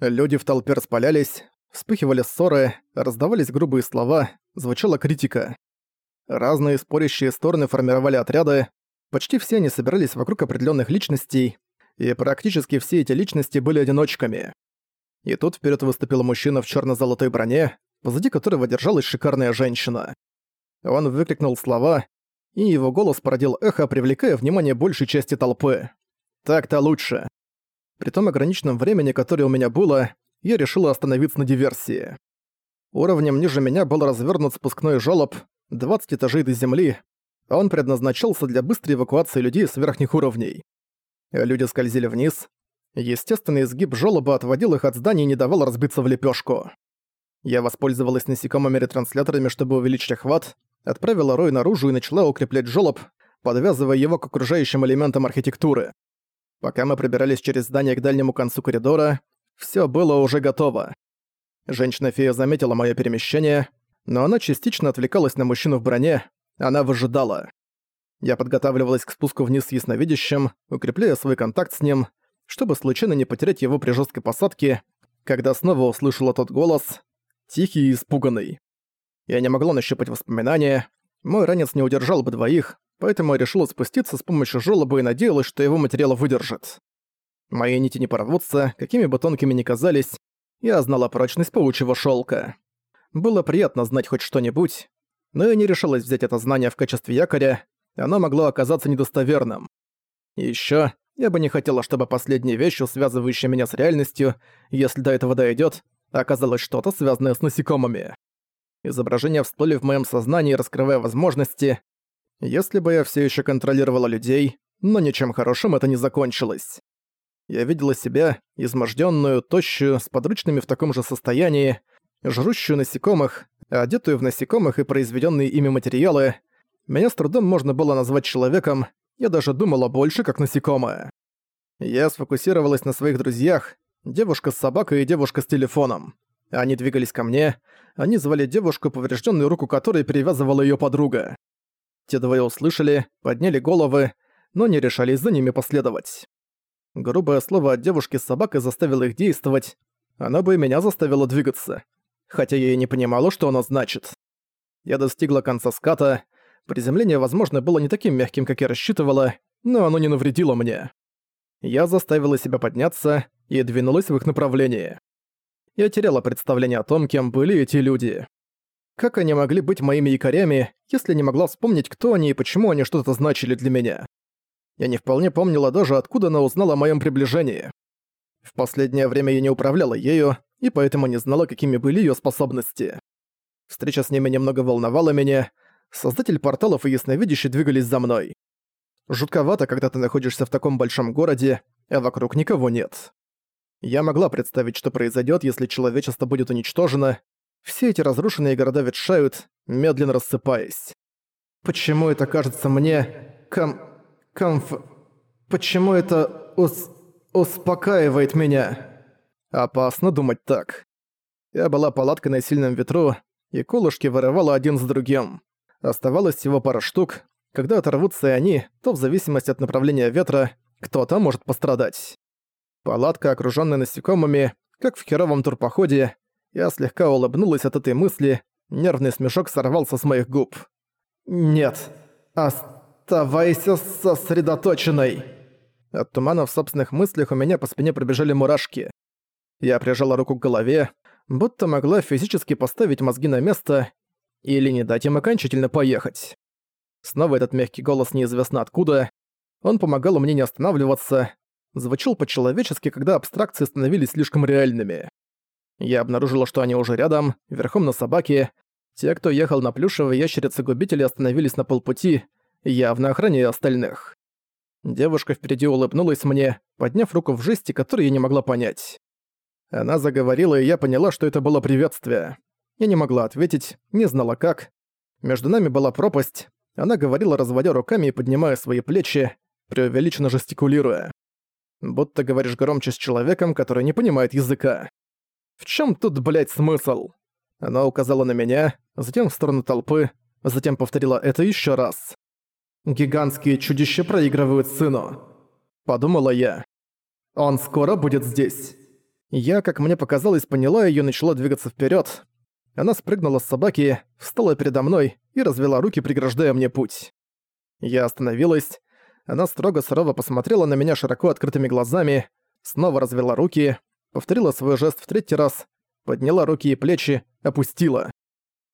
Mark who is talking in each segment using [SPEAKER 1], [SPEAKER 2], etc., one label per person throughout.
[SPEAKER 1] Люди в толпе распалялись, вспыхивали ссоры, раздавались грубые слова, звучала критика. Разные спорящие стороны формировали отряды, почти все они собирались вокруг определенных личностей, и практически все эти личности были одиночками. И тут вперед выступил мужчина в черно золотой броне, позади которого держалась шикарная женщина. Он выкрикнул слова, и его голос породил эхо, привлекая внимание большей части толпы. Так-то лучше. При том ограниченном времени, которое у меня было, я решила остановиться на диверсии. Уровнем ниже меня был развернут спускной жёлоб, 20 этажей до земли. Он предназначался для быстрой эвакуации людей с верхних уровней. Люди скользили вниз. Естественный изгиб жёлоба отводил их от здания и не давал разбиться в лепёшку. Я воспользовалась насекомыми ретрансляторами, чтобы увеличить охват, отправила рой наружу и начала укреплять жёлоб, подвязывая его к окружающим элементам архитектуры. Пока мы пробирались через здание к дальнему концу коридора, всё было уже готово. Женщина-фея заметила моё перемещение, но она частично отвлекалась на мужчину в броне, она выжидала. Я подготавливалась к спуску вниз с ясновидящим, укрепляя свой контакт с ним, чтобы случайно не потерять его при жесткой посадке, когда снова услышала тот голос, тихий и испуганный. Я не могла нащупать воспоминания, мой ранец не удержал бы двоих, поэтому я решила спуститься с помощью жёлоба и надеялась, что его материал выдержит. Мои нити не порвутся, какими бы тонкими ни казались, я знала прочность паучьего шелка. Было приятно знать хоть что-нибудь, но я не решилась взять это знание в качестве якоря, оно могло оказаться недостоверным. И ещё, я бы не хотела, чтобы последней вещью, связывающей меня с реальностью, если до этого дойдёт, оказалось что-то, связанное с насекомыми. Изображения всплыли в моём сознании, раскрывая возможности. Если бы я всё ещё контролировала людей, но ничем хорошим это не закончилось. Я видела себя, измождённую, тощую, с подручными в таком же состоянии, жрущую насекомых, одетую в насекомых и произведённые ими материалы. Меня с трудом можно было назвать человеком, я даже думала больше как насекомое. Я сфокусировалась на своих друзьях, девушка с собакой и девушка с телефоном. Они двигались ко мне, они звали девушку, повреждённую руку которой перевязывала её подруга. Те двое услышали, подняли головы, но не решались за ними последовать. Грубое слово от девушки с собакой заставило их действовать. Она бы и меня заставила двигаться. Хотя я и не понимала, что оно значит. Я достигла конца ската. Приземление, возможно, было не таким мягким, как я рассчитывала, но оно не навредило мне. Я заставила себя подняться и двинулась в их направлении. Я теряла представление о том, кем были эти люди. Как они могли быть моими якорями, если не могла вспомнить, кто они и почему они что-то значили для меня? Я не вполне помнила даже, откуда она узнала о моем приближении. В последнее время я не управляла ею, и поэтому не знала, какими были ее способности. Встреча с ними немного волновала меня. Создатель порталов и ясновидящий двигались за мной. Жутковато, когда ты находишься в таком большом городе, а вокруг никого нет. Я могла представить, что произойдет, если человечество будет уничтожено. Все эти разрушенные города ветшают, медленно рассыпаясь. Почему это кажется мне... ком... Комф... Почему это ус... успокаивает меня? Опасно думать так. Я была палаткой на сильном ветру, и колышки вырывала один за другим. Оставалось всего пара штук. Когда оторвутся и они, то в зависимости от направления ветра, кто-то может пострадать. Палатка, окружённая насекомыми, как в херовом турпоходе, я слегка улыбнулась от этой мысли, нервный смешок сорвался с моих губ. «Нет, Оставайся сосредоточенной!» От тумана в собственных мыслях у меня по спине пробежали мурашки. Я прижала руку к голове, будто могла физически поставить мозги на место или не дать им окончательно поехать. Снова этот мягкий голос неизвестно откуда. Он помогал мне не останавливаться, звучал по-человечески, когда абстракции становились слишком реальными. Я обнаружила, что они уже рядом, верхом на собаке. Те, кто ехал на плюшевой ящерице-губители, остановились на полпути, явно охраняя остальных. Девушка впереди улыбнулась мне, подняв руку в жесте, которую я не могла понять. Она заговорила, и я поняла, что это было приветствие. Я не могла ответить, не знала как. Между нами была пропасть. Она говорила, разводя руками и поднимая свои плечи, преувеличенно жестикулируя. Будто говоришь громче с человеком, который не понимает языка. В чем тут, блядь, смысл? Она указала на меня, затем в сторону толпы, затем повторила это еще раз. Гигантские чудища проигрывают сыну. Подумала я. Он скоро будет здесь. Я, как мне показалось, поняла её и начала двигаться вперёд. Она спрыгнула с собаки, встала передо мной и развела руки, преграждая мне путь. Я остановилась. Она строго сурово посмотрела на меня широко открытыми глазами, снова развела руки, повторила свой жест в третий раз, подняла руки и плечи, опустила.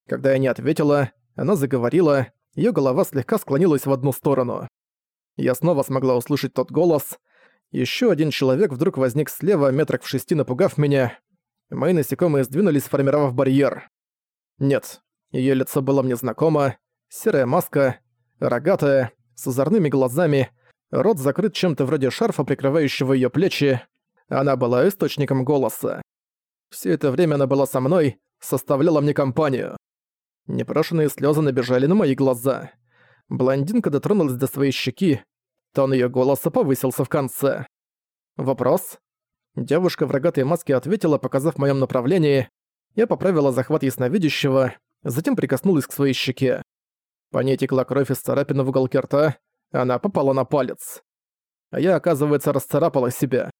[SPEAKER 1] Когда я не ответила, она заговорила, её голова слегка склонилась в одну сторону. Я снова смогла услышать тот голос. Ещё один человек вдруг возник слева, метрах в шести напугав меня. Мои насекомые сдвинулись, сформировав барьер. Нет, её лицо было мне знакомо. Серая маска, рогатая, с озорными глазами, рот закрыт чем-то вроде шарфа, прикрывающего её плечи. Она была источником голоса. Всё это время она была со мной, составляла мне компанию. Непрошенные слезы набежали на мои глаза. Блондинка дотронулась до своей щеки, тон её голоса повысился в конце. «Вопрос?» Девушка в рогатой маске ответила, показав в моём направлении. Я поправила захват ясновидящего, затем прикоснулась к своей щеке. По ней текла кровь из царапины в уголке рта, она попала на палец. А я, оказывается, расцарапала себя.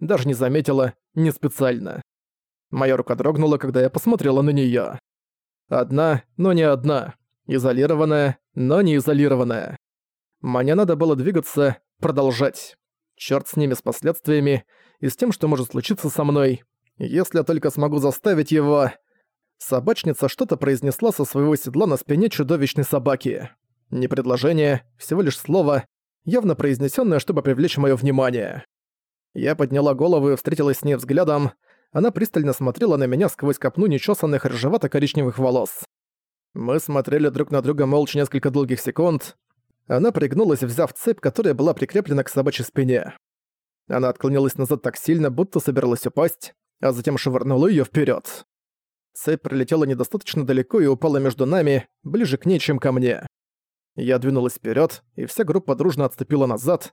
[SPEAKER 1] Даже не заметила, не специально. Моя рука дрогнула, когда я посмотрела на неё. Одна, но не одна. Изолированная, но не изолированная. Мне надо было двигаться, продолжать. Чёрт с ними, с последствиями, и с тем, что может случиться со мной. Если я только смогу заставить его... Собачница что-то произнесла со своего седла на спине чудовищной собаки. Не предложение, всего лишь слово, явно произнесённое, чтобы привлечь моё внимание. Я подняла голову и встретилась с ней взглядом. Она пристально смотрела на меня сквозь копну нечесанных рыжевато-коричневых волос. Мы смотрели друг на друга молча несколько долгих секунд. Она пригнулась, взяв цепь, которая была прикреплена к собачьей спине. Она отклонилась назад так сильно, будто собиралась упасть, а затем швырнула её вперёд. Цепь пролетела недостаточно далеко и упала между нами, ближе к ней, чем ко мне. Я двинулась вперёд, и вся группа дружно отступила назад.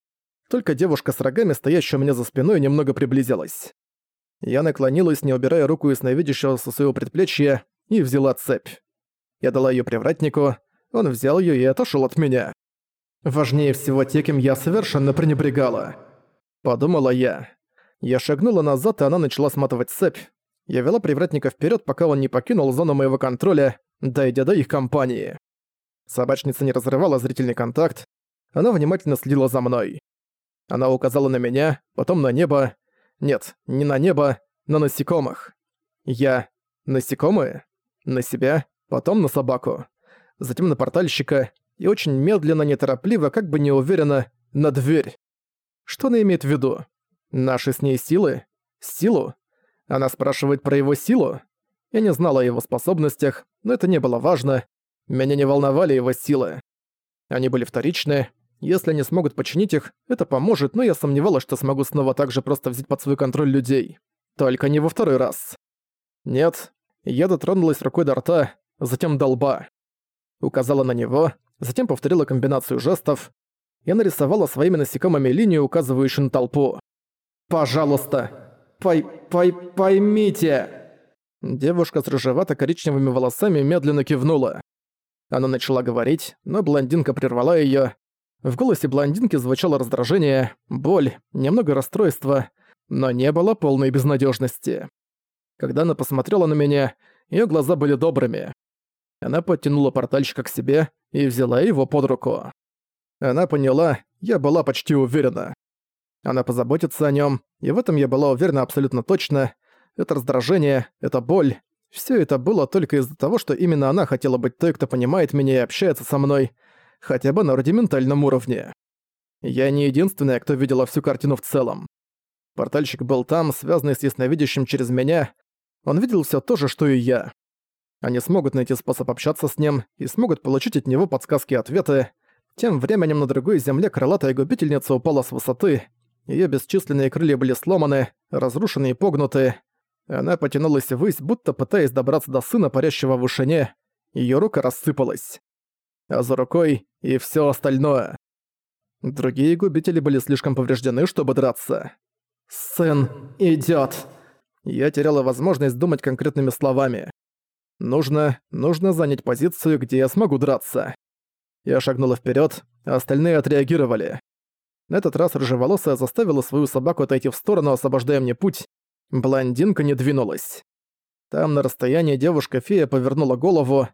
[SPEAKER 1] Только девушка с рогами, стоящая у меня за спиной, немного приблизилась. Я наклонилась, не убирая руку из навидящего со своего предплечья, и взяла цепь. Я дала её привратнику, он взял её и отошёл от меня. Важнее всего те, кем я совершенно пренебрегала. Подумала я. Я шагнула назад, и она начала сматывать цепь. Я вела привратника вперед, пока он не покинул зону моего контроля, дойдя до их компании. Собачница не разрывала зрительный контакт, она внимательно следила за мной. Она указала на меня, потом на небо. Нет, не на небо, на насекомых. Я... Насекомые? На себя, потом на собаку. Затем на портальщика и очень медленно, неторопливо, как бы неуверенно, на дверь. Что она имеет в виду? Наши с ней силы? Силу? Она спрашивает про его силу? Я не знала о его способностях, но это не было важно. Меня не волновали его силы. Они были вторичны. Если они смогут починить их, это поможет, но я сомневалась, что смогу снова так же просто взять под свой контроль людей. Только не во второй раз. Нет, я дотронулась рукой до рта, затем до лба. Указала на него, затем повторила комбинацию жестов. Я нарисовала своими насекомыми линию, указывающую на толпу. «Пожалуйста, пой... пой... поймите!» Девушка с рыжевато-коричневыми волосами медленно кивнула. Она начала говорить, но блондинка прервала её. В голосе блондинки звучало раздражение, боль, немного расстройства, но не было полной безнадёжности. Когда она посмотрела на меня, её глаза были добрыми. Она подтянула портальщика к себе и взяла его под руку. Она поняла, я была почти уверена. Она позаботится о нём, и в этом я была уверена абсолютно точно. Это раздражение, это боль, Всё это было только из-за того, что именно она хотела быть той, кто понимает меня и общается со мной, хотя бы на рудиментальном уровне. Я не единственная, кто видела всю картину в целом. Портальщик был там, связанный с ясновидящим через меня. Он видел всё то же, что и я. Они смогут найти способ общаться с ним и смогут получить от него подсказки и ответы. Тем временем на другой земле крылатая губительница упала с высоты. Её бесчисленные крылья были сломаны, разрушены и погнуты. Она потянулась ввысь, будто пытаясь добраться до сына, парящего в вышине. Её рука рассыпалась. А за рукой и всё остальное. Другие губители были слишком повреждены, чтобы драться. «Сын идёт!» Я теряла возможность думать конкретными словами. Нужно, нужно занять позицию, где я смогу драться. Я шагнула вперёд, а остальные отреагировали. На этот раз рыжеволосая заставила свою собаку отойти в сторону, освобождая мне путь, Блондинка не двинулась. Там на расстоянии девушка-фея повернула голову,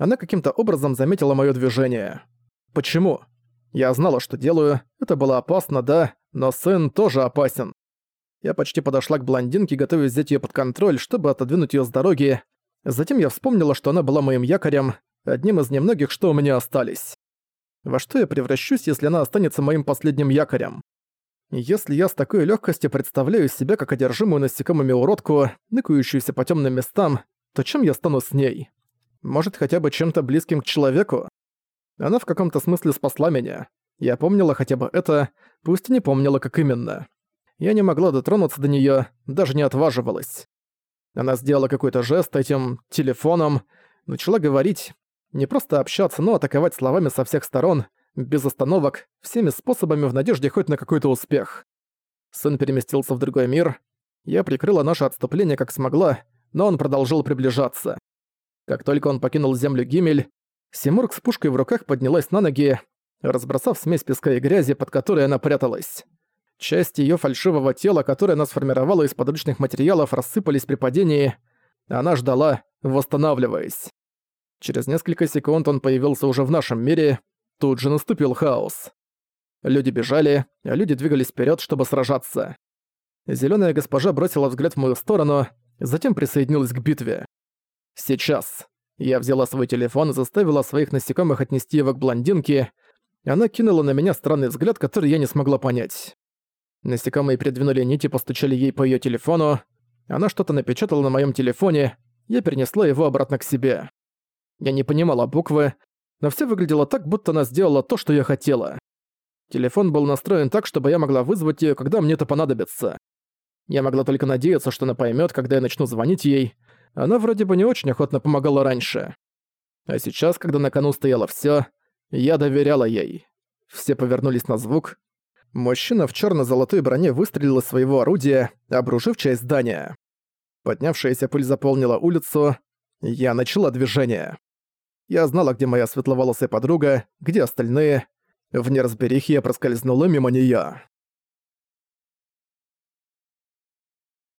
[SPEAKER 1] она каким-то образом заметила моё движение. Почему? Я знала, что делаю, это было опасно, да, но сын тоже опасен. Я почти подошла к блондинке, готовясь взять её под контроль, чтобы отодвинуть её с дороги. Затем я вспомнила, что она была моим якорем, одним из немногих, что у меня остались. Во что я превращусь, если она останется моим последним якорем? Если я с такой легкостью представляю себя как одержимую насекомыми уродку, ныкающуюся по темным местам, то чем я стану с ней? Может, хотя бы чем-то близким к человеку? Она в каком-то смысле спасла меня. Я помнила хотя бы это, пусть и не помнила, как именно. Я не могла дотронуться до нее, даже не отваживалась. Она сделала какой-то жест этим телефоном, начала говорить, не просто общаться, но атаковать словами со всех сторон, без остановок, всеми способами в надежде хоть на какой-то успех. Сын переместился в другой мир. Я прикрыла наше отступление как смогла, но он продолжил приближаться. Как только он покинул землю Гимель, Симург с пушкой в руках поднялась на ноги, разбросав смесь песка и грязи, под которой она пряталась. Части её фальшивого тела, которое она сформировала из подручных материалов, рассыпались при падении. Она ждала, восстанавливаясь. Через несколько секунд он появился уже в нашем мире. Тут же наступил хаос. Люди бежали, а люди двигались вперед, чтобы сражаться. Зелёная госпожа бросила взгляд в мою сторону, затем присоединилась к битве. Сейчас. Я взяла свой телефон и заставила своих насекомых отнести его к блондинке. Она кинула на меня странный взгляд, который я не смогла понять. Насекомые придвинули нити постучали ей по её телефону. Она что-то напечатала на моём телефоне, я перенесла его обратно к себе. Я не понимала буквы, но всё выглядело так, будто она сделала то, что я хотела. Телефон был настроен так, чтобы я могла вызвать её, когда мне это понадобится. Я могла только надеяться, что она поймёт, когда я начну звонить ей. Она вроде бы не очень охотно помогала раньше. А сейчас, когда на кону стояло всё, я доверяла ей. Все повернулись на звук. Мужчина в чёрно-золотой броне выстрелил из своего орудия, обрушив часть здания. Поднявшаяся пыль заполнила улицу. Я начала движение. Я знала, где моя светловолосая подруга, где остальные. В неразберихе я проскользнула мимо неё.